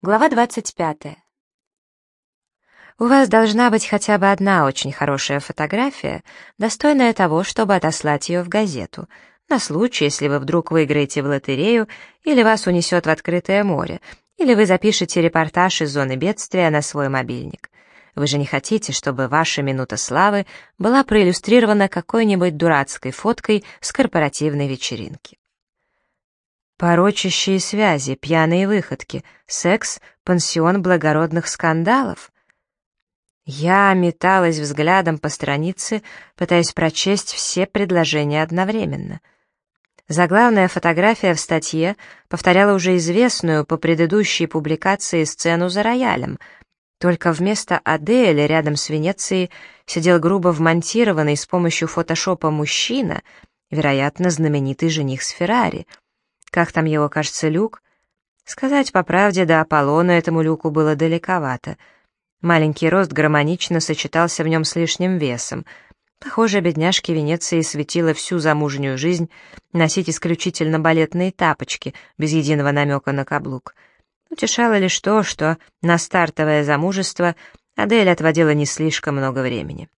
Глава 25. У вас должна быть хотя бы одна очень хорошая фотография, достойная того, чтобы отослать ее в газету, на случай, если вы вдруг выиграете в лотерею, или вас унесет в открытое море, или вы запишете репортаж из зоны бедствия на свой мобильник. Вы же не хотите, чтобы ваша минута славы была проиллюстрирована какой-нибудь дурацкой фоткой с корпоративной вечеринки. Порочащие связи, пьяные выходки, секс, пансион благородных скандалов. Я металась взглядом по странице, пытаясь прочесть все предложения одновременно. Заглавная фотография в статье повторяла уже известную по предыдущей публикации сцену за роялем, только вместо Адели рядом с Венецией сидел грубо вмонтированный с помощью фотошопа мужчина, вероятно, знаменитый жених с Феррари — как там его, кажется, люк? Сказать по правде, до Аполлона этому люку было далековато. Маленький рост гармонично сочетался в нем с лишним весом. Похоже, бедняжке Венеции светила всю замужнюю жизнь носить исключительно балетные тапочки, без единого намека на каблук. Утешало лишь то, что на стартовое замужество Адель отводила не слишком много времени.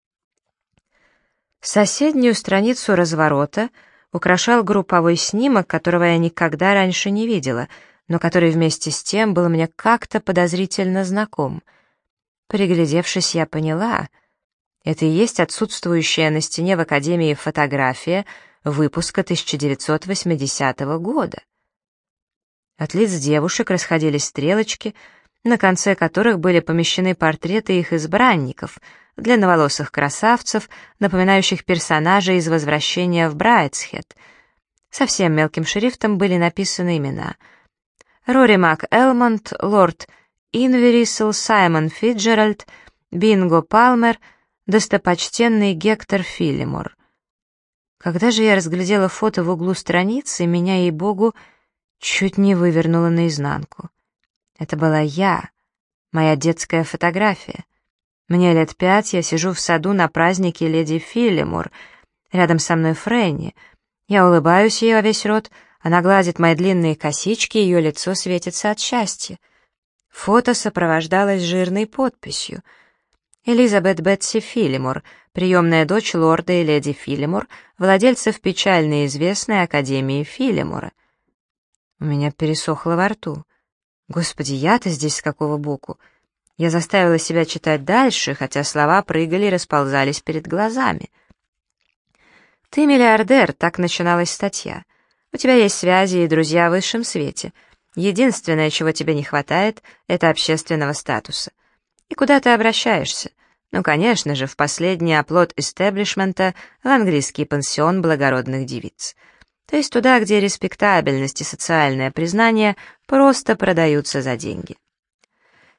Соседнюю страницу разворота — украшал групповой снимок, которого я никогда раньше не видела, но который вместе с тем был мне как-то подозрительно знаком. Приглядевшись, я поняла. Это и есть отсутствующая на стене в Академии фотография выпуска 1980 года. От лиц девушек расходились стрелочки, на конце которых были помещены портреты их избранников — длинноволосых красавцев, напоминающих персонажей из «Возвращения в Брайтсхед». Совсем мелким шрифтом были написаны имена. Рори Мак Элмонд, лорд Инверисл, Саймон Фитджеральд, Бинго Палмер, достопочтенный Гектор Филимор. Когда же я разглядела фото в углу страницы, меня, ей-богу, чуть не вывернуло наизнанку. Это была я, моя детская фотография. Мне лет пять, я сижу в саду на празднике леди Филлимор. Рядом со мной Фрэнни. Я улыбаюсь ей во весь рот, она гладит мои длинные косички, ее лицо светится от счастья. Фото сопровождалось жирной подписью. Элизабет Бетси Филлимор, приемная дочь лорда и леди Филлимор, владельцев печально известной Академии Филлимора. У меня пересохло во рту. Господи, я-то здесь с какого боку? Я заставила себя читать дальше, хотя слова прыгали и расползались перед глазами. «Ты миллиардер», — так начиналась статья. «У тебя есть связи и друзья в высшем свете. Единственное, чего тебе не хватает, — это общественного статуса. И куда ты обращаешься? Ну, конечно же, в последний оплот истеблишмента в английский пансион благородных девиц. То есть туда, где респектабельность и социальное признание просто продаются за деньги.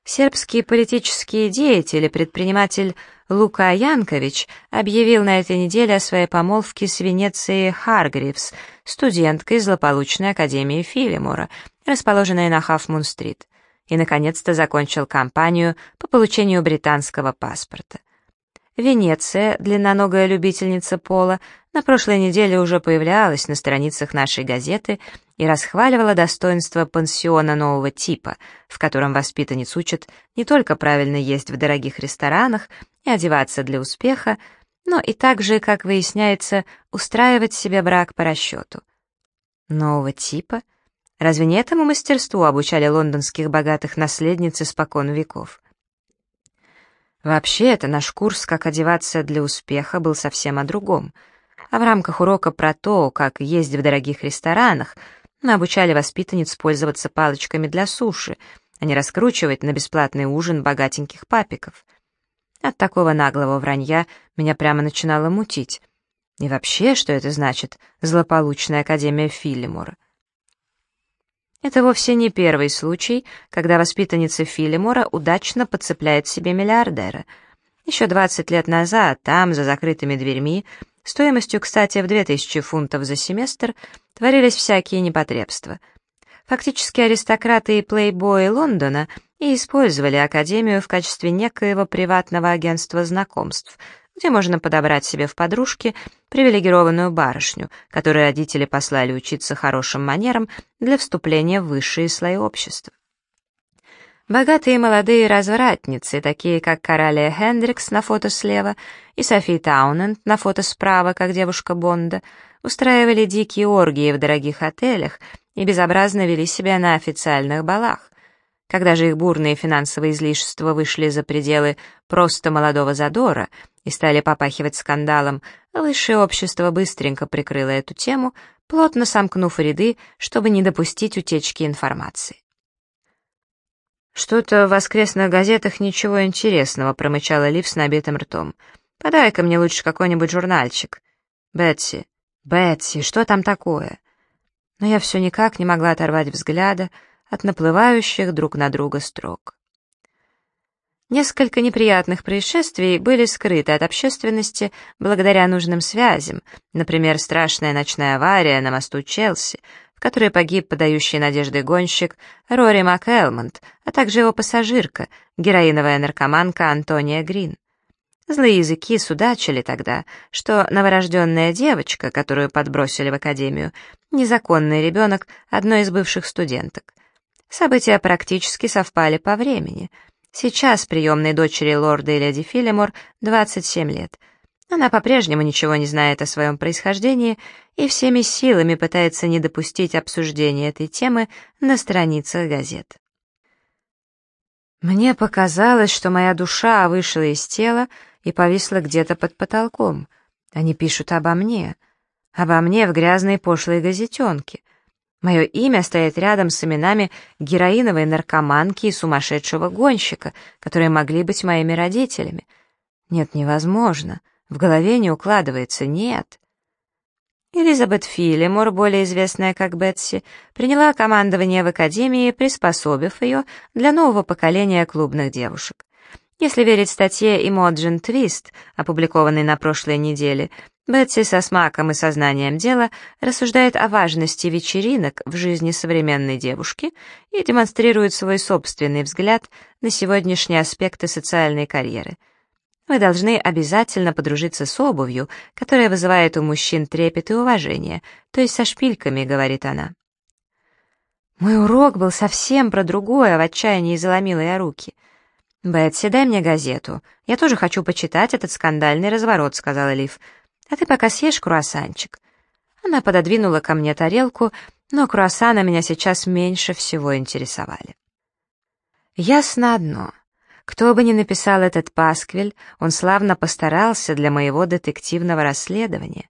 Сербский политический деятель и предприниматель Лука Янкович объявил на этой неделе о своей помолвке с Венецией Харгривс, студенткой злополучной Академии Филимора, расположенной на Хафмун-стрит, и, наконец-то, закончил кампанию по получению британского паспорта. Венеция, длинноногая любительница пола, на прошлой неделе уже появлялась на страницах нашей газеты и расхваливала достоинство пансиона нового типа, в котором воспитанниц учат не только правильно есть в дорогих ресторанах и одеваться для успеха, но и также, как выясняется, устраивать себе брак по расчету. Нового типа? Разве не этому мастерству обучали лондонских богатых наследниц испокон веков? Вообще, это наш курс «Как одеваться для успеха» был совсем о другом. А в рамках урока про то, как есть в дорогих ресторанах, мы обучали воспитанниц пользоваться палочками для суши, а не раскручивать на бесплатный ужин богатеньких папиков. От такого наглого вранья меня прямо начинало мутить. И вообще, что это значит «злополучная Академия Филлимора»? Это вовсе не первый случай, когда воспитанница Филимора удачно подцепляет себе миллиардера. Еще 20 лет назад там, за закрытыми дверьми, стоимостью, кстати, в 2000 фунтов за семестр, творились всякие непотребства. Фактически аристократы и плейбои Лондона и использовали Академию в качестве некоего приватного агентства знакомств — где можно подобрать себе в подружке привилегированную барышню, которой родители послали учиться хорошим манерам для вступления в высшие слои общества. Богатые молодые развратницы, такие как Коралия Хендрикс на фото слева и Софи Тауненд на фото справа, как девушка Бонда, устраивали дикие оргии в дорогих отелях и безобразно вели себя на официальных балах. Когда же их бурные финансовые излишества вышли за пределы просто молодого задора и стали попахивать скандалом, высшее общество быстренько прикрыло эту тему, плотно сомкнув ряды, чтобы не допустить утечки информации. «Что-то в воскресных газетах ничего интересного», — промычала Лив с набитым ртом. «Подай-ка мне лучше какой-нибудь журнальчик». «Бетси, Бетси, что там такое?» Но я все никак не могла оторвать взгляда от наплывающих друг на друга строк. Несколько неприятных происшествий были скрыты от общественности благодаря нужным связям, например, страшная ночная авария на мосту Челси — которой погиб подающий надежды гонщик Рори МакЭлмонд, а также его пассажирка, героиновая наркоманка Антония Грин. Злые языки судачили тогда, что новорожденная девочка, которую подбросили в академию, незаконный ребенок одной из бывших студенток. События практически совпали по времени. Сейчас приемной дочери лорда и леди Филимор 27 лет — она по-прежнему ничего не знает о своем происхождении и всеми силами пытается не допустить обсуждения этой темы на страницах газет. Мне показалось, что моя душа вышла из тела и повисла где-то под потолком. Они пишут обо мне. Обо мне в грязной пошлой газетенке. Мое имя стоит рядом с именами героиновой наркоманки и сумасшедшего гонщика, которые могли быть моими родителями. Нет, невозможно. В голове не укладывается, нет. Элизабет Филимор, более известная как Бетси, приняла командование в Академии, приспособив ее для нового поколения клубных девушек. Если верить статье «Эмоджин Твист», опубликованной на прошлой неделе, Бетси со смаком и сознанием дела рассуждает о важности вечеринок в жизни современной девушки и демонстрирует свой собственный взгляд на сегодняшние аспекты социальной карьеры — вы должны обязательно подружиться с обувью, которая вызывает у мужчин трепет и уважение, то есть со шпильками, говорит она. Мой урок был совсем про другое, в отчаянии заломила я руки. «Бетси, дай мне газету. Я тоже хочу почитать этот скандальный разворот», — сказала Лив. «А ты пока съешь круассанчик». Она пододвинула ко мне тарелку, но круассаны меня сейчас меньше всего интересовали. Ясно одно. Кто бы ни написал этот пасквиль, он славно постарался для моего детективного расследования.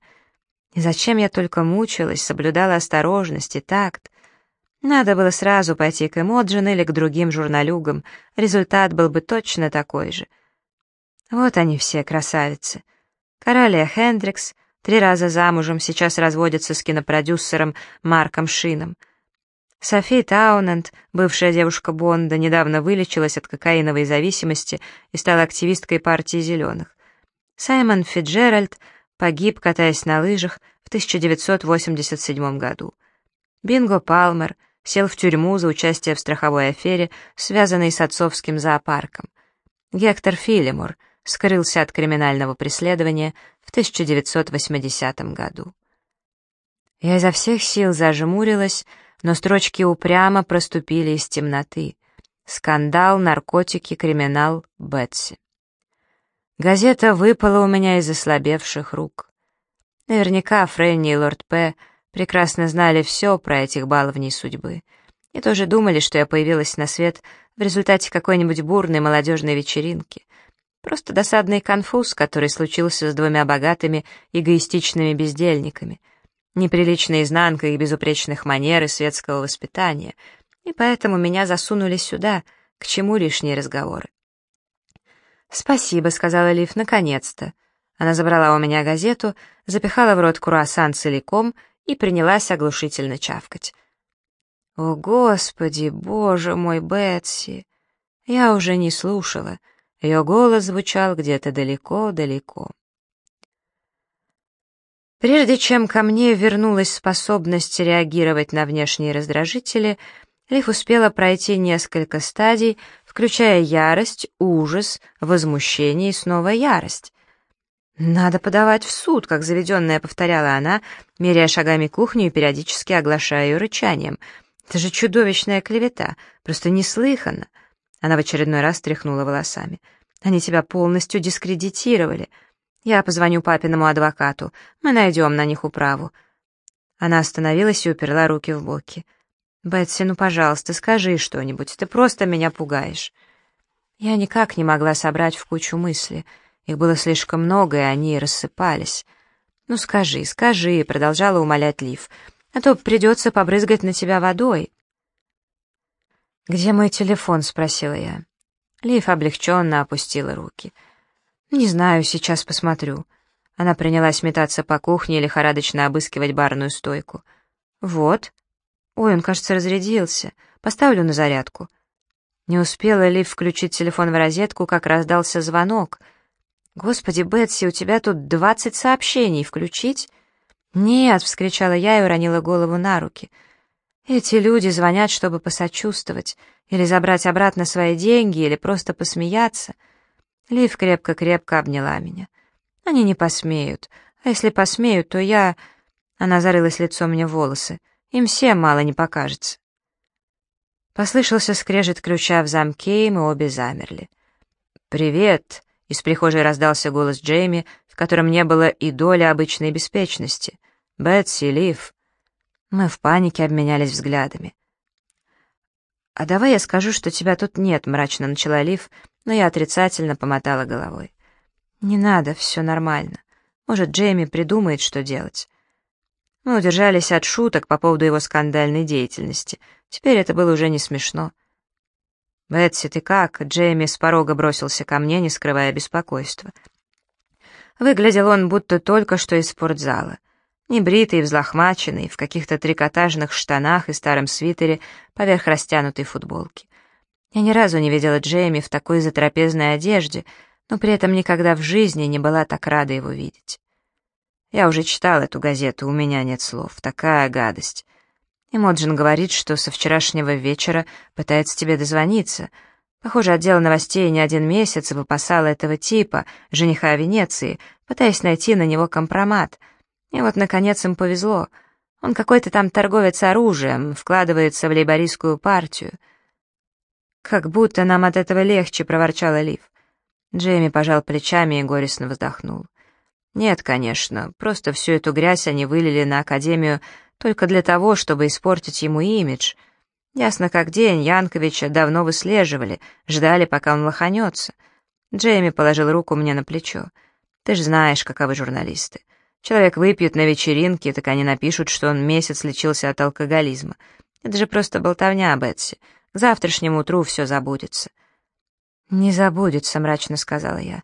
И зачем я только мучилась, соблюдала осторожность и такт? Надо было сразу пойти к Эмоджин или к другим журналюгам, результат был бы точно такой же. Вот они все, красавицы. Королия Хендрикс, три раза замужем, сейчас разводится с кинопродюсером Марком Шином — Софи Тауненд, бывшая девушка Бонда, недавно вылечилась от кокаиновой зависимости и стала активисткой партии «Зеленых». Саймон Фиджеральд погиб, катаясь на лыжах, в 1987 году. Бинго Палмер сел в тюрьму за участие в страховой афере, связанной с отцовским зоопарком. Гектор Филимор скрылся от криминального преследования в 1980 году. Я изо всех сил зажмурилась, но строчки упрямо проступили из темноты. Скандал, наркотики, криминал, Бетси. Газета выпала у меня из ослабевших рук. Наверняка Фрэнни и Лорд П. прекрасно знали все про этих баловней судьбы. И тоже думали, что я появилась на свет в результате какой-нибудь бурной молодежной вечеринки. Просто досадный конфуз, который случился с двумя богатыми, эгоистичными бездельниками — неприличная изнанка их безупречных манер и светского воспитания, и поэтому меня засунули сюда, к чему лишние разговоры. «Спасибо», — сказала Лив, — «наконец-то». Она забрала у меня газету, запихала в рот круассан целиком и принялась оглушительно чавкать. «О, Господи, Боже мой, Бетси!» Я уже не слушала. Ее голос звучал где-то далеко-далеко. Прежде чем ко мне вернулась способность реагировать на внешние раздражители, Лив успела пройти несколько стадий, включая ярость, ужас, возмущение и снова ярость. «Надо подавать в суд», — как заведенная повторяла она, меряя шагами кухню и периодически оглашая ее рычанием. «Это же чудовищная клевета, просто неслыханно. Она в очередной раз тряхнула волосами. «Они тебя полностью дискредитировали. Я позвоню папиному адвокату. Мы найдем на них управу». Она остановилась и уперла руки в боки. «Бетси, ну, пожалуйста, скажи что-нибудь. Ты просто меня пугаешь». Я никак не могла собрать в кучу мысли. Их было слишком много, и они рассыпались. «Ну скажи, скажи», — продолжала умолять Лив, «а то придется побрызгать на тебя водой». «Где мой телефон?» — спросила я. Лив облегченно опустила руки. «Не знаю, сейчас посмотрю». Она принялась метаться по кухне и лихорадочно обыскивать барную стойку. «Вот. Ой, он, кажется, разрядился. Поставлю на зарядку». Не успела Лив включить телефон в розетку, как раздался звонок. «Господи, Бетси, у тебя тут двадцать сообщений. Включить?» «Нет!» — вскричала я и уронила голову на руки. «Эти люди звонят, чтобы посочувствовать, или забрать обратно свои деньги, или просто посмеяться». Лив крепко-крепко обняла меня. «Они не посмеют. А если посмеют, то я...» Она зарылась лицом мне в волосы. «Им всем мало не покажется». Послышался скрежет ключа в замке, и мы обе замерли. «Привет!» — из прихожей раздался голос Джейми, в котором не было и доли обычной беспечности. «Бетси, Лив!» Мы в панике обменялись взглядами. «А давай я скажу, что тебя тут нет», — мрачно начала Лив, но я отрицательно помотала головой. «Не надо, все нормально. Может, Джейми придумает, что делать». Мы удержались от шуток по поводу его скандальной деятельности. Теперь это было уже не смешно. «Бетси, ты как?» Джейми с порога бросился ко мне, не скрывая беспокойства. Выглядел он будто только что из спортзала. Небритый, взлохмаченный, в каких-то трикотажных штанах и старом свитере поверх растянутой футболки. Я ни разу не видела Джейми в такой затрапезной одежде, но при этом никогда в жизни не была так рада его видеть. Я уже читал эту газету, у меня нет слов. Такая гадость. И Моджин говорит, что со вчерашнего вечера пытается тебе дозвониться. Похоже, отдел новостей не один месяц выпасал этого типа, жениха Венеции, пытаясь найти на него компромат. И вот, наконец, им повезло. Он какой-то там торговец оружием, вкладывается в лейбористскую партию. «Как будто нам от этого легче», — проворчала Лив. Джейми пожал плечами и горестно вздохнул. «Нет, конечно, просто всю эту грязь они вылили на Академию только для того, чтобы испортить ему имидж. Ясно как день, Янковича давно выслеживали, ждали, пока он лоханется. Джейми положил руку мне на плечо. Ты ж знаешь, каковы журналисты. Человек выпьет на вечеринке, так они напишут, что он месяц лечился от алкоголизма. Это же просто болтовня, Бетси. К завтрашнему утру все забудется. «Не забудется», — мрачно сказала я.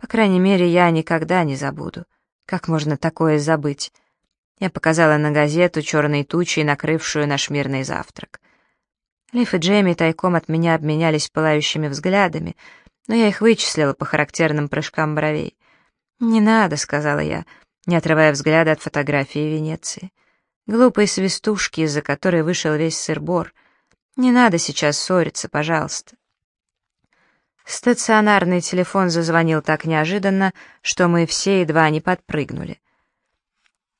«По крайней мере, я никогда не забуду. Как можно такое забыть?» Я показала на газету черной тучей, накрывшую наш мирный завтрак. Лиф и Джейми тайком от меня обменялись пылающими взглядами, но я их вычислила по характерным прыжкам бровей. «Не надо», — сказала я, не отрывая взгляда от фотографии Венеции. «Глупой свистушки, из-за которой вышел весь сыр-бор. Не надо сейчас ссориться, пожалуйста». Стационарный телефон зазвонил так неожиданно, что мы все едва не подпрыгнули.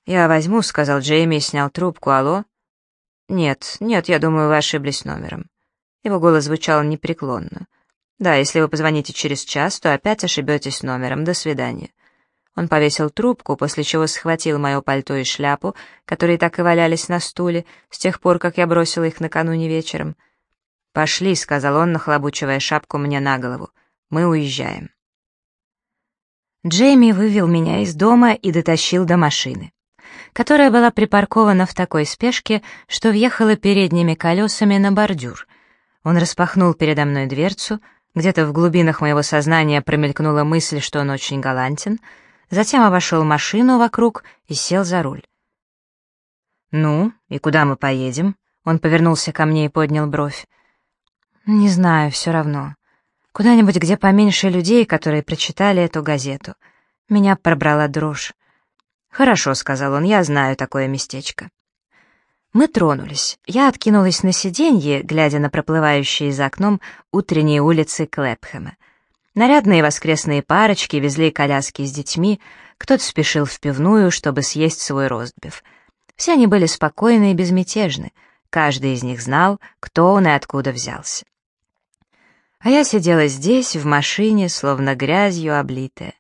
«Я возьму», — сказал Джейми и снял трубку. «Алло?» «Нет, нет, я думаю, вы ошиблись номером». Его голос звучал непреклонно. «Да, если вы позвоните через час, то опять ошибетесь номером. До свидания». Он повесил трубку, после чего схватил мое пальто и шляпу, которые так и валялись на стуле, с тех пор, как я бросила их накануне вечером. «Пошли», — сказал он, нахлобучивая шапку мне на голову. «Мы уезжаем». Джейми вывел меня из дома и дотащил до машины которая была припаркована в такой спешке, что въехала передними колесами на бордюр. Он распахнул передо мной дверцу, где-то в глубинах моего сознания промелькнула мысль, что он очень галантен, затем обошел машину вокруг и сел за руль. «Ну, и куда мы поедем?» Он повернулся ко мне и поднял бровь. «Не знаю, все равно. Куда-нибудь, где поменьше людей, которые прочитали эту газету. Меня пробрала дрожь. «Хорошо», — сказал он, — «я знаю такое местечко». Мы тронулись. Я откинулась на сиденье, глядя на проплывающие за окном утренние улицы Клэпхэма. Нарядные воскресные парочки везли коляски с детьми, кто-то спешил в пивную, чтобы съесть свой ростбиф. Все они были спокойны и безмятежны, каждый из них знал, кто он и откуда взялся. А я сидела здесь, в машине, словно грязью облитая.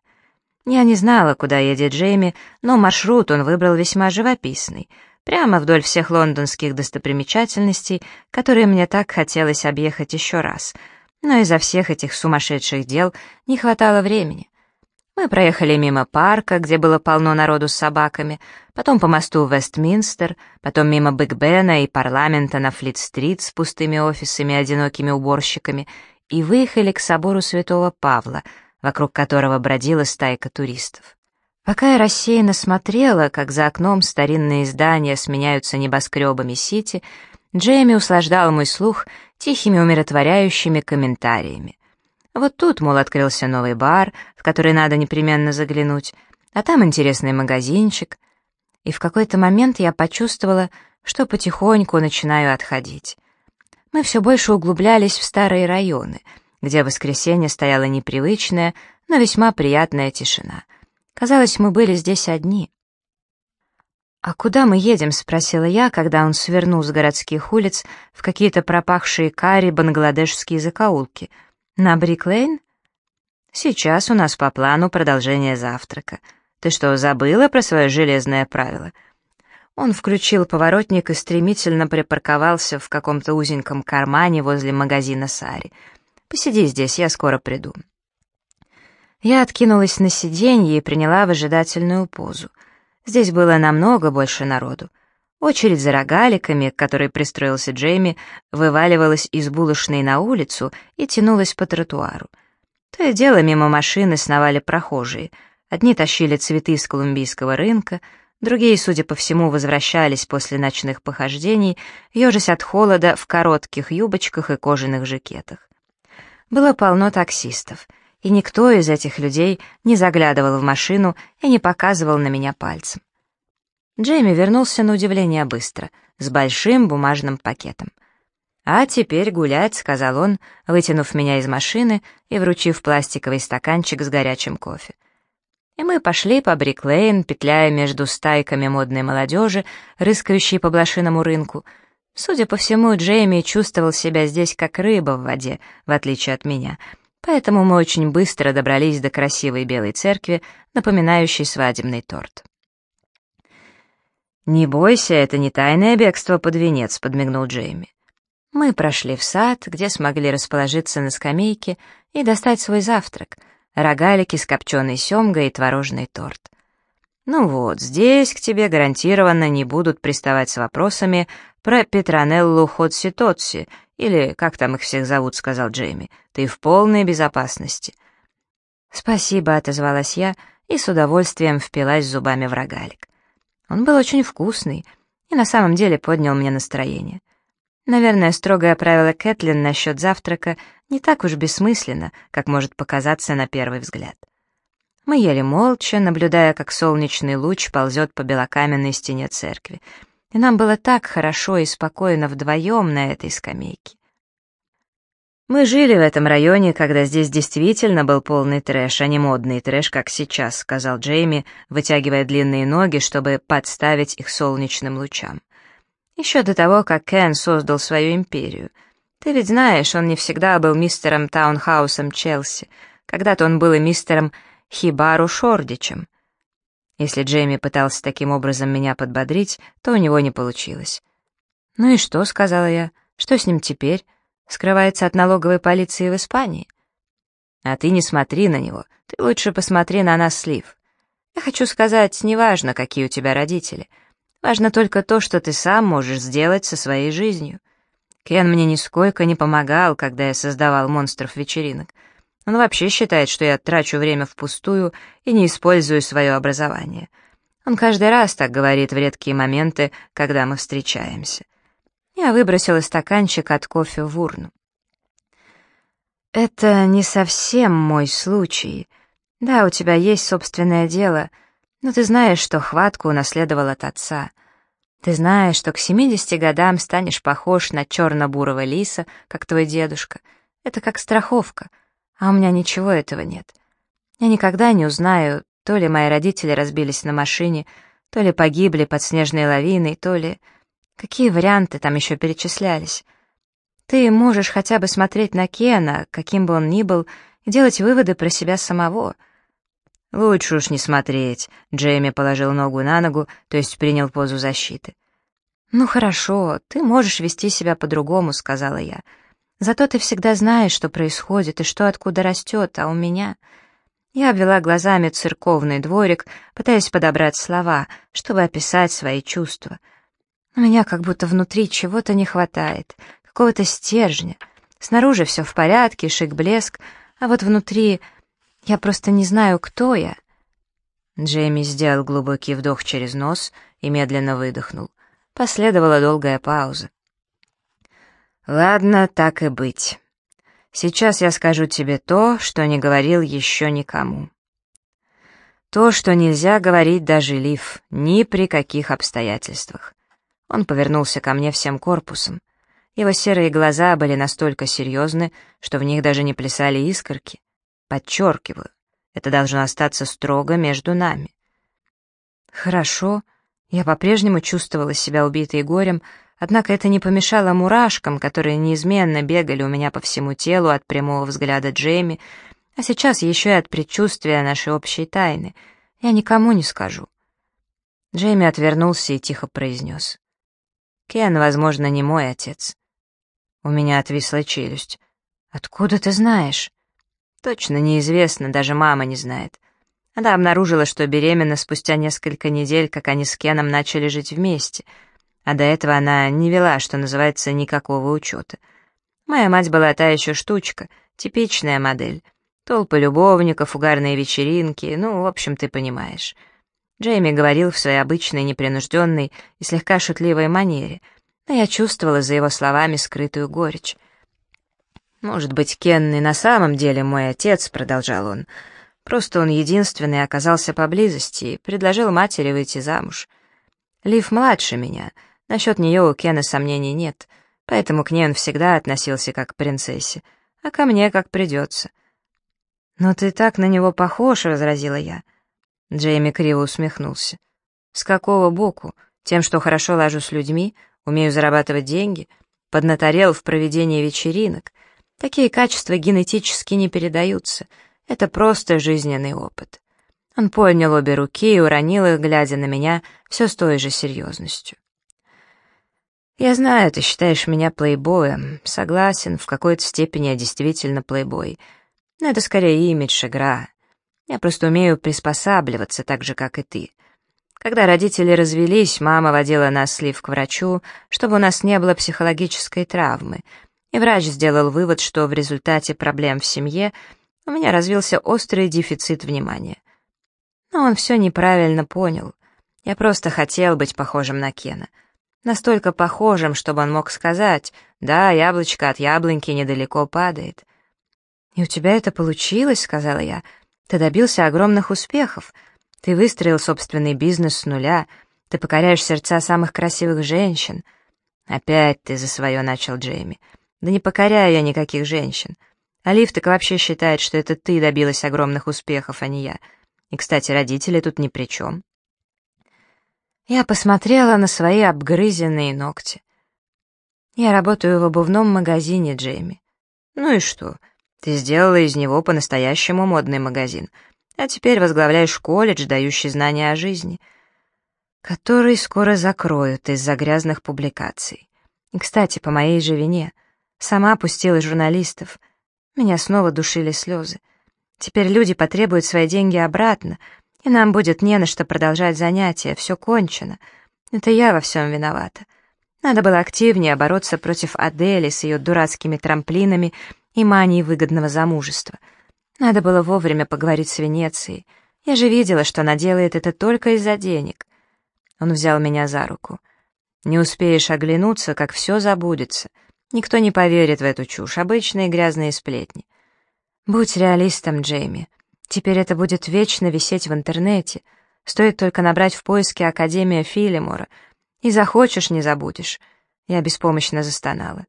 Я не знала, куда едет Джейми, но маршрут он выбрал весьма живописный, прямо вдоль всех лондонских достопримечательностей, которые мне так хотелось объехать еще раз. Но из-за всех этих сумасшедших дел не хватало времени. Мы проехали мимо парка, где было полно народу с собаками, потом по мосту в Вестминстер, потом мимо Биг Бена и парламента на Флит-стрит с пустыми офисами и одинокими уборщиками, и выехали к собору Святого Павла, вокруг которого бродила стайка туристов. Пока я рассеянно смотрела, как за окном старинные здания сменяются небоскребами Сити, Джейми услаждал мой слух тихими умиротворяющими комментариями. Вот тут, мол, открылся новый бар, в который надо непременно заглянуть, а там интересный магазинчик. И в какой-то момент я почувствовала, что потихоньку начинаю отходить. Мы все больше углублялись в старые районы, где воскресенье стояла непривычная, но весьма приятная тишина. Казалось, мы были здесь одни. «А куда мы едем?» — спросила я, когда он свернул с городских улиц в какие-то пропахшие карри бангладешские закоулки — «На Бриклейн?» «Сейчас у нас по плану продолжение завтрака. Ты что, забыла про свое железное правило?» Он включил поворотник и стремительно припарковался в каком-то узеньком кармане возле магазина Сари. «Посиди здесь, я скоро приду». Я откинулась на сиденье и приняла выжидательную позу. Здесь было намного больше народу. Очередь за рогаликами, к которой пристроился Джейми, вываливалась из булочной на улицу и тянулась по тротуару. То и дело мимо машины сновали прохожие. Одни тащили цветы с колумбийского рынка, другие, судя по всему, возвращались после ночных похождений, ежась от холода в коротких юбочках и кожаных жакетах. Было полно таксистов, и никто из этих людей не заглядывал в машину и не показывал на меня пальцем. Джейми вернулся на удивление быстро, с большим бумажным пакетом. «А теперь гулять», — сказал он, вытянув меня из машины и вручив пластиковый стаканчик с горячим кофе. И мы пошли по Бриклейн, петляя между стайками модной молодежи, рыскающей по блошиному рынку. Судя по всему, Джейми чувствовал себя здесь как рыба в воде, в отличие от меня, поэтому мы очень быстро добрались до красивой белой церкви, напоминающей свадебный торт. «Не бойся, это не тайное бегство под венец», — подмигнул Джейми. Мы прошли в сад, где смогли расположиться на скамейке и достать свой завтрак — рогалики с копченой семгой и творожный торт. «Ну вот, здесь к тебе гарантированно не будут приставать с вопросами про Петронеллу Ходси-Тотси, или как там их всех зовут», — сказал Джейми. «Ты в полной безопасности». «Спасибо», — отозвалась я и с удовольствием впилась зубами в рогалик. Он был очень вкусный и на самом деле поднял мне настроение. Наверное, строгое правило Кэтлин насчет завтрака не так уж бессмысленно, как может показаться на первый взгляд. Мы ели молча, наблюдая, как солнечный луч ползет по белокаменной стене церкви, и нам было так хорошо и спокойно вдвоем на этой скамейке. Мы жили в этом районе, когда здесь действительно был полный трэш, а не модный трэш, как сейчас», — сказал Джейми, вытягивая длинные ноги, чтобы подставить их солнечным лучам. «Еще до того, как Кен создал свою империю. Ты ведь знаешь, он не всегда был мистером Таунхаусом Челси. Когда-то он был и мистером Хибару Шордичем». Если Джейми пытался таким образом меня подбодрить, то у него не получилось. «Ну и что?» — сказала я. «Что с ним теперь?» Скрывается от налоговой полиции в Испании. А ты не смотри на него, ты лучше посмотри на нас, Слив. Я хочу сказать, неважно, какие у тебя родители. Важно только то, что ты сам можешь сделать со своей жизнью. Кен мне нисколько не помогал, когда я создавал монстров вечеринок. Он вообще считает, что я трачу время впустую и не использую свое образование. Он каждый раз так говорит в редкие моменты, когда мы встречаемся. Я выбросила стаканчик от кофе в урну. «Это не совсем мой случай. Да, у тебя есть собственное дело, но ты знаешь, что хватку унаследовал от отца. Ты знаешь, что к 70 годам станешь похож на черно-бурого лиса, как твой дедушка. Это как страховка, а у меня ничего этого нет. Я никогда не узнаю, то ли мои родители разбились на машине, то ли погибли под снежной лавиной, то ли... Какие варианты там еще перечислялись? Ты можешь хотя бы смотреть на Кена, каким бы он ни был, и делать выводы про себя самого. Лучше уж не смотреть. Джейми положил ногу на ногу, то есть принял позу защиты. «Ну хорошо, ты можешь вести себя по-другому», — сказала я. «Зато ты всегда знаешь, что происходит и что откуда растет, а у меня...» Я обвела глазами церковный дворик, пытаясь подобрать слова, чтобы описать свои чувства. У меня как будто внутри чего-то не хватает, какого-то стержня. Снаружи все в порядке, шик-блеск, а вот внутри я просто не знаю, кто я. Джейми сделал глубокий вдох через нос и медленно выдохнул. Последовала долгая пауза. «Ладно, так и быть. Сейчас я скажу тебе то, что не говорил еще никому. То, что нельзя говорить даже Лив, ни при каких обстоятельствах». Он повернулся ко мне всем корпусом. Его серые глаза были настолько серьезны, что в них даже не плясали искорки. Подчеркиваю, это должно остаться строго между нами. Хорошо. Я по-прежнему чувствовала себя убитой горем, однако это не помешало мурашкам, которые неизменно бегали у меня по всему телу от прямого взгляда Джейми, а сейчас еще и от предчувствия нашей общей тайны. Я никому не скажу. Джейми отвернулся и тихо произнес. «Кен, возможно, не мой отец. У меня отвисла челюсть. «Откуда ты знаешь?» «Точно неизвестно, даже мама не знает. Она обнаружила, что беременна спустя несколько недель, как они с Кеном начали жить вместе, а до этого она не вела, что называется, никакого учета. Моя мать была та еще штучка, типичная модель. Толпы любовников, угарные вечеринки, ну, в общем, ты понимаешь». Джейми говорил в своей обычной, непринужденной и слегка шутливой манере — но я чувствовала за его словами скрытую горечь. «Может быть, Кенный на самом деле мой отец», — продолжал он. «Просто он единственный оказался поблизости и предложил матери выйти замуж. Лив младше меня, насчет нее у Кена сомнений нет, поэтому к ней он всегда относился как к принцессе, а ко мне как придется». «Но ты так на него похож», — возразила я. Джейми криво усмехнулся. «С какого боку? Тем, что хорошо ложу с людьми, умею зарабатывать деньги, поднаторел в проведении вечеринок. Такие качества генетически не передаются. Это просто жизненный опыт. Он поднял обе руки и уронил их, глядя на меня, все с той же серьезностью. «Я знаю, ты считаешь меня плейбоем. Согласен, в какой-то степени я действительно плейбой. Но это скорее имидж, игра. Я просто умею приспосабливаться так же, как и ты. Когда родители развелись, мама водила нас с Лив к врачу, чтобы у нас не было психологической травмы, и врач сделал вывод, что в результате проблем в семье у меня развился острый дефицит внимания. Но он все неправильно понял. Я просто хотел быть похожим на Кена. Настолько похожим, чтобы он мог сказать, «Да, яблочко от яблоньки недалеко падает». «И у тебя это получилось», — сказала я. «Ты добился огромных успехов». Ты выстроил собственный бизнес с нуля, ты покоряешь сердца самых красивых женщин. Опять ты за свое начал Джейми. Да не покоряю я никаких женщин. Алиф так вообще считает, что это ты добилась огромных успехов, а не я. И, кстати, родители тут ни при чем. Я посмотрела на свои обгрызенные ногти. Я работаю в обувном магазине, Джейми. Ну и что? Ты сделала из него по-настоящему модный магазин — а теперь возглавляешь колледж, дающий знания о жизни, который скоро закроют из-за грязных публикаций. И, кстати, по моей же вине. Сама пустила журналистов. Меня снова душили слезы. Теперь люди потребуют свои деньги обратно, и нам будет не на что продолжать занятия, все кончено. Это я во всем виновата. Надо было активнее бороться против Адели с ее дурацкими трамплинами и манией выгодного замужества — надо было вовремя поговорить с Венецией. Я же видела, что она делает это только из-за денег. Он взял меня за руку. Не успеешь оглянуться, как все забудется. Никто не поверит в эту чушь, обычные грязные сплетни. Будь реалистом, Джейми. Теперь это будет вечно висеть в интернете. Стоит только набрать в поиске Академия Филимора. И захочешь, не забудешь. Я беспомощно застонала.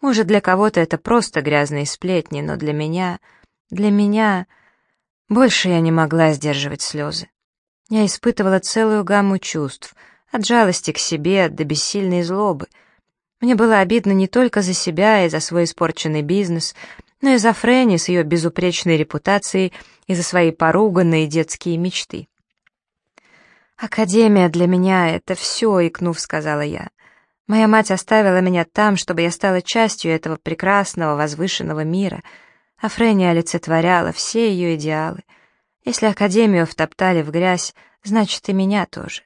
Может, для кого-то это просто грязные сплетни, но для меня... Для меня... Больше я не могла сдерживать слезы. Я испытывала целую гамму чувств, от жалости к себе до бессильной злобы. Мне было обидно не только за себя и за свой испорченный бизнес, но и за Фрэнни с ее безупречной репутацией и за свои поруганные детские мечты. «Академия для меня — это все», — икнув, сказала я. «Моя мать оставила меня там, чтобы я стала частью этого прекрасного, возвышенного мира, а Фрэнни олицетворяла все ее идеалы. Если Академию втоптали в грязь, значит и меня тоже».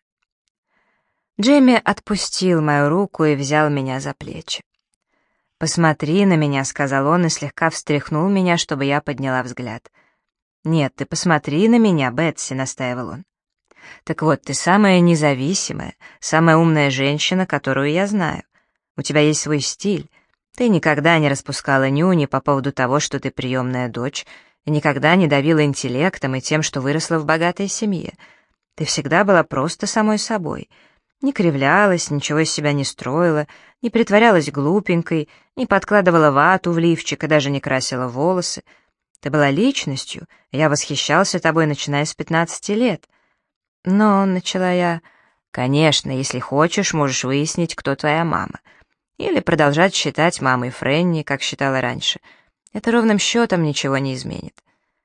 Джейми отпустил мою руку и взял меня за плечи. «Посмотри на меня», — сказал он и слегка встряхнул меня, чтобы я подняла взгляд. «Нет, ты посмотри на меня, Бетси», — настаивал он. «Так вот, ты самая независимая, самая умная женщина, которую я знаю. У тебя есть свой стиль. Ты никогда не распускала нюни по поводу того, что ты приемная дочь, и никогда не давила интеллектом и тем, что выросла в богатой семье. Ты всегда была просто самой собой» не кривлялась, ничего из себя не строила, не притворялась глупенькой, не подкладывала вату в лифчик и даже не красила волосы. Ты была личностью, я восхищался тобой, начиная с пятнадцати лет. Но, начала я, конечно, если хочешь, можешь выяснить, кто твоя мама. Или продолжать считать мамой Френни, как считала раньше. Это ровным счетом ничего не изменит.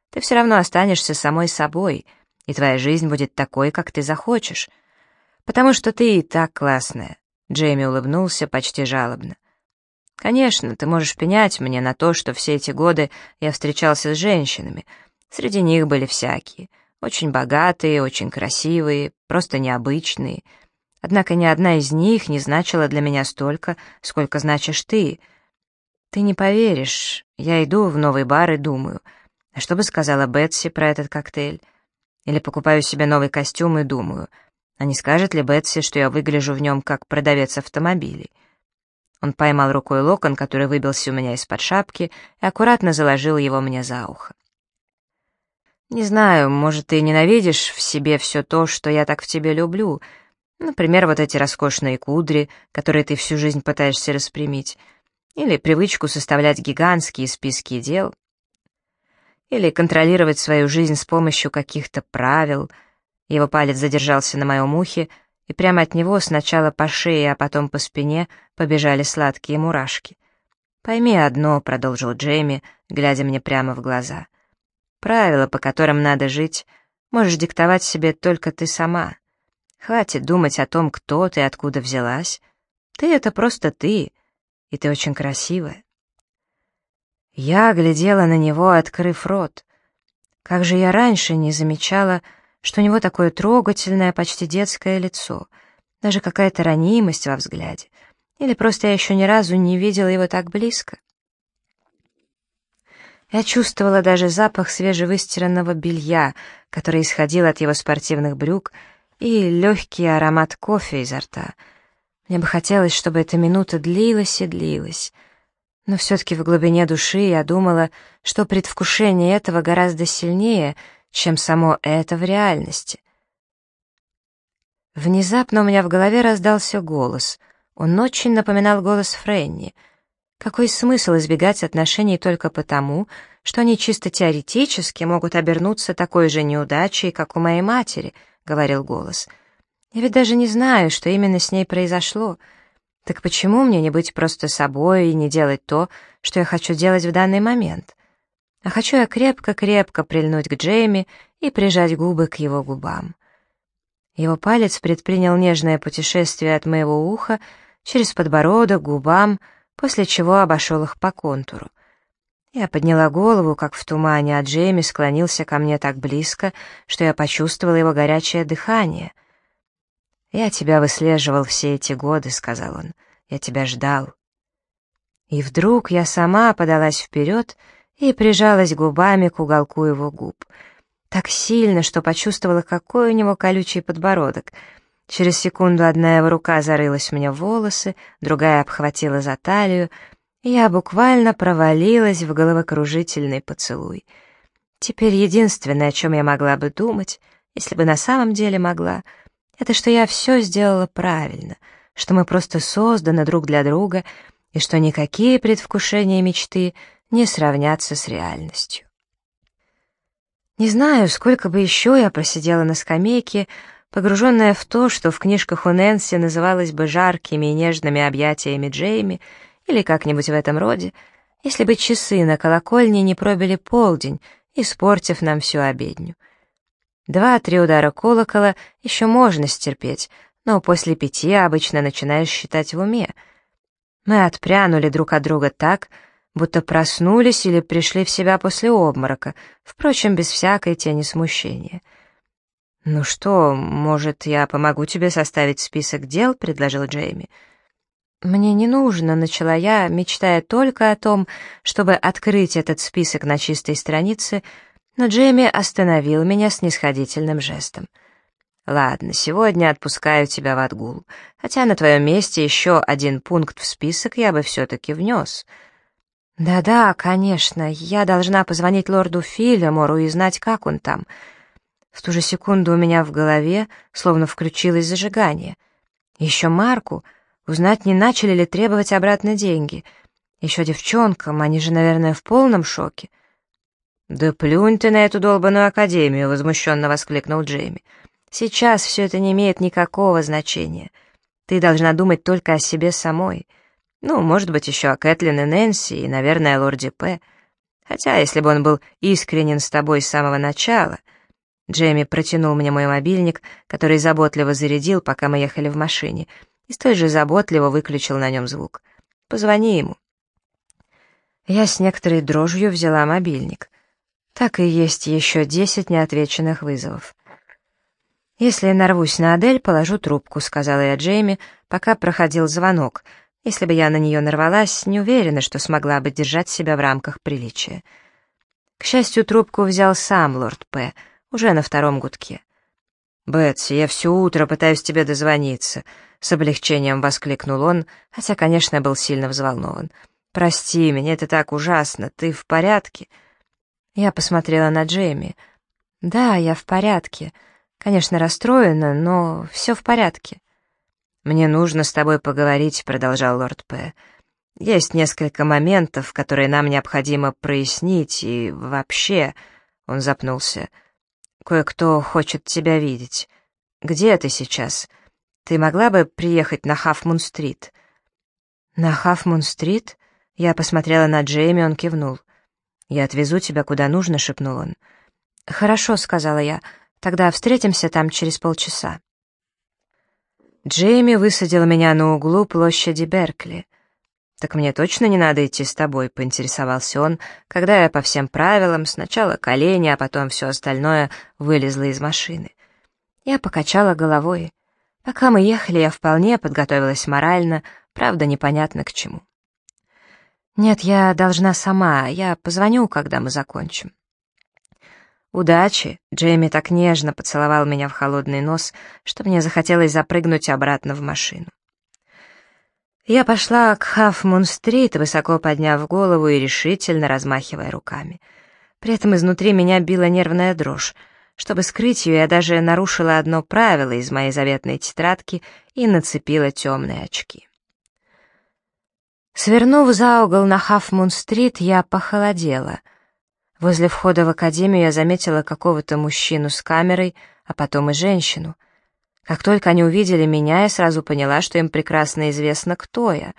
Ты все равно останешься самой собой, и твоя жизнь будет такой, как ты захочешь потому что ты и так классная», — Джейми улыбнулся почти жалобно. «Конечно, ты можешь пенять мне на то, что все эти годы я встречался с женщинами. Среди них были всякие. Очень богатые, очень красивые, просто необычные. Однако ни одна из них не значила для меня столько, сколько значишь ты. Ты не поверишь, я иду в новый бар и думаю, а что бы сказала Бетси про этот коктейль? Или покупаю себе новый костюм и думаю — а не скажет ли Бетси, что я выгляжу в нем как продавец автомобилей? Он поймал рукой локон, который выбился у меня из-под шапки, и аккуратно заложил его мне за ухо. «Не знаю, может, ты ненавидишь в себе все то, что я так в тебе люблю. Например, вот эти роскошные кудри, которые ты всю жизнь пытаешься распрямить, или привычку составлять гигантские списки дел, или контролировать свою жизнь с помощью каких-то правил — его палец задержался на моем ухе, и прямо от него сначала по шее, а потом по спине побежали сладкие мурашки. «Пойми одно», — продолжил Джейми, глядя мне прямо в глаза. «Правила, по которым надо жить, можешь диктовать себе только ты сама. Хватит думать о том, кто ты и откуда взялась. Ты — это просто ты, и ты очень красивая». Я глядела на него, открыв рот. Как же я раньше не замечала, что у него такое трогательное, почти детское лицо, даже какая-то ранимость во взгляде. Или просто я еще ни разу не видела его так близко. Я чувствовала даже запах свежевыстиранного белья, который исходил от его спортивных брюк, и легкий аромат кофе изо рта. Мне бы хотелось, чтобы эта минута длилась и длилась. Но все-таки в глубине души я думала, что предвкушение этого гораздо сильнее — чем само это в реальности. Внезапно у меня в голове раздался голос. Он очень напоминал голос Френни. Какой смысл избегать отношений только потому, что они чисто теоретически могут обернуться такой же неудачей, как у моей матери, — говорил голос. Я ведь даже не знаю, что именно с ней произошло. Так почему мне не быть просто собой и не делать то, что я хочу делать в данный момент? А хочу я крепко-крепко прильнуть к Джейми и прижать губы к его губам. Его палец предпринял нежное путешествие от моего уха через подбородок, губам, после чего обошел их по контуру. Я подняла голову, как в тумане, а Джейми склонился ко мне так близко, что я почувствовала его горячее дыхание. «Я тебя выслеживал все эти годы», — сказал он. «Я тебя ждал». И вдруг я сама подалась вперед и прижалась губами к уголку его губ. Так сильно, что почувствовала, какой у него колючий подбородок. Через секунду одна его рука зарылась мне в волосы, другая обхватила за талию, и я буквально провалилась в головокружительный поцелуй. Теперь единственное, о чем я могла бы думать, если бы на самом деле могла, это что я все сделала правильно, что мы просто созданы друг для друга, и что никакие предвкушения мечты — не сравняться с реальностью. Не знаю, сколько бы еще я просидела на скамейке, погруженная в то, что в книжках у Нэнси называлось бы жаркими и нежными объятиями Джейми или как-нибудь в этом роде, если бы часы на колокольне не пробили полдень, испортив нам всю обедню. Два-три удара колокола еще можно стерпеть, но после пяти обычно начинаешь считать в уме. Мы отпрянули друг от друга так, будто проснулись или пришли в себя после обморока, впрочем, без всякой тени смущения. «Ну что, может, я помогу тебе составить список дел?» — предложил Джейми. «Мне не нужно», — начала я, мечтая только о том, чтобы открыть этот список на чистой странице, но Джейми остановил меня с нисходительным жестом. «Ладно, сегодня отпускаю тебя в отгул, хотя на твоем месте еще один пункт в список я бы все-таки внес». «Да-да, конечно, я должна позвонить лорду Филимору и знать, как он там». В ту же секунду у меня в голове словно включилось зажигание. Еще Марку, узнать, не начали ли требовать обратно деньги. Еще девчонкам, они же, наверное, в полном шоке. «Да плюнь ты на эту долбаную академию!» — возмущенно воскликнул Джейми. «Сейчас все это не имеет никакого значения. Ты должна думать только о себе самой». Ну, может быть, еще о Кэтлин и Нэнси, и, наверное, лорде П. Хотя, если бы он был искренен с тобой с самого начала... Джейми протянул мне мой мобильник, который заботливо зарядил, пока мы ехали в машине, и столь же заботливо выключил на нем звук. «Позвони ему». Я с некоторой дрожью взяла мобильник. Так и есть еще десять неотвеченных вызовов. «Если нарвусь на Адель, положу трубку», — сказала я Джейми, пока проходил звонок — если бы я на нее нарвалась, не уверена, что смогла бы держать себя в рамках приличия. К счастью, трубку взял сам лорд П., уже на втором гудке. «Бетси, я все утро пытаюсь тебе дозвониться», — с облегчением воскликнул он, хотя, конечно, был сильно взволнован. «Прости меня, это так ужасно. Ты в порядке?» Я посмотрела на Джейми. «Да, я в порядке. Конечно, расстроена, но все в порядке». «Мне нужно с тобой поговорить», — продолжал лорд П. «Есть несколько моментов, которые нам необходимо прояснить, и вообще...» — он запнулся. «Кое-кто хочет тебя видеть. Где ты сейчас? Ты могла бы приехать на Хафмун-стрит?» «На Хафмун-стрит?» Я посмотрела на Джейми, он кивнул. «Я отвезу тебя куда нужно», — шепнул он. «Хорошо», — сказала я. «Тогда встретимся там через полчаса». Джейми высадил меня на углу площади Беркли. «Так мне точно не надо идти с тобой», — поинтересовался он, когда я по всем правилам, сначала колени, а потом все остальное, вылезла из машины. Я покачала головой. Пока мы ехали, я вполне подготовилась морально, правда, непонятно к чему. «Нет, я должна сама, я позвоню, когда мы закончим». «Удачи!» — Джейми так нежно поцеловал меня в холодный нос, что мне захотелось запрыгнуть обратно в машину. Я пошла к Хафмун-стрит, высоко подняв голову и решительно размахивая руками. При этом изнутри меня била нервная дрожь. Чтобы скрыть ее, я даже нарушила одно правило из моей заветной тетрадки и нацепила темные очки. Свернув за угол на Хафмун-стрит, я похолодела — Возле входа в академию я заметила какого-то мужчину с камерой, а потом и женщину. Как только они увидели меня, я сразу поняла, что им прекрасно известно, кто я.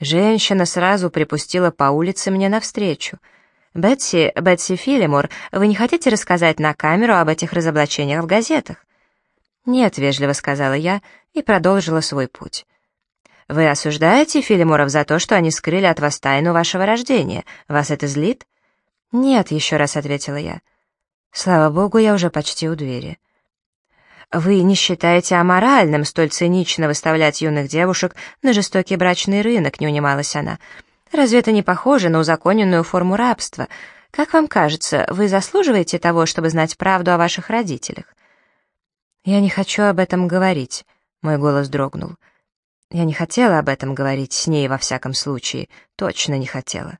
Женщина сразу припустила по улице мне навстречу. «Бетси, Бетси Филимор, вы не хотите рассказать на камеру об этих разоблачениях в газетах?» «Нет», — вежливо сказала я и продолжила свой путь. «Вы осуждаете Филиморов за то, что они скрыли от вас тайну вашего рождения? Вас это злит?» «Нет», — еще раз ответила я. Слава богу, я уже почти у двери. «Вы не считаете аморальным столь цинично выставлять юных девушек на жестокий брачный рынок?» — не унималась она. «Разве это не похоже на узаконенную форму рабства? Как вам кажется, вы заслуживаете того, чтобы знать правду о ваших родителях?» «Я не хочу об этом говорить», — мой голос дрогнул. «Я не хотела об этом говорить с ней во всяком случае, точно не хотела».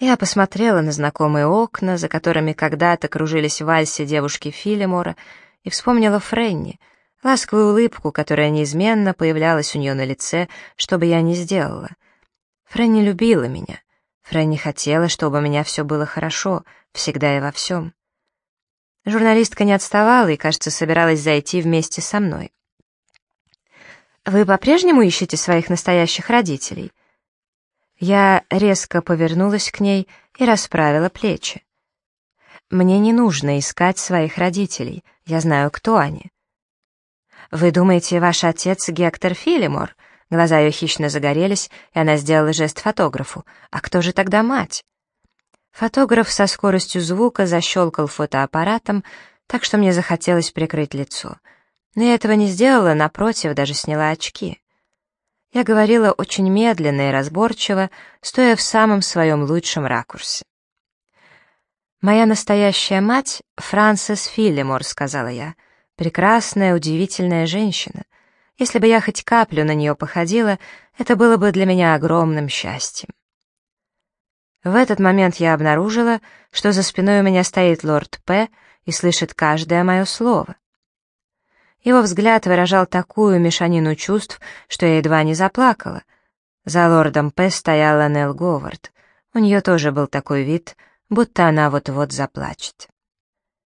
Я посмотрела на знакомые окна, за которыми когда-то кружились в девушки Филимора, и вспомнила Френни, ласковую улыбку, которая неизменно появлялась у нее на лице, что бы я ни сделала. Френни любила меня. Френни хотела, чтобы у меня все было хорошо, всегда и во всем. Журналистка не отставала и, кажется, собиралась зайти вместе со мной. «Вы по-прежнему ищете своих настоящих родителей?» Я резко повернулась к ней и расправила плечи. «Мне не нужно искать своих родителей, я знаю, кто они». «Вы думаете, ваш отец Гектор Филимор?» Глаза ее хищно загорелись, и она сделала жест фотографу. «А кто же тогда мать?» Фотограф со скоростью звука защелкал фотоаппаратом, так что мне захотелось прикрыть лицо. Но я этого не сделала, напротив, даже сняла очки. Я говорила очень медленно и разборчиво, стоя в самом своем лучшем ракурсе. «Моя настоящая мать — Франсис Филлимор», — сказала я. «Прекрасная, удивительная женщина. Если бы я хоть каплю на нее походила, это было бы для меня огромным счастьем». В этот момент я обнаружила, что за спиной у меня стоит лорд П. и слышит каждое мое слово. Его взгляд выражал такую мешанину чувств, что я едва не заплакала. За лордом П. стояла Нелл Говард. У нее тоже был такой вид, будто она вот-вот заплачет.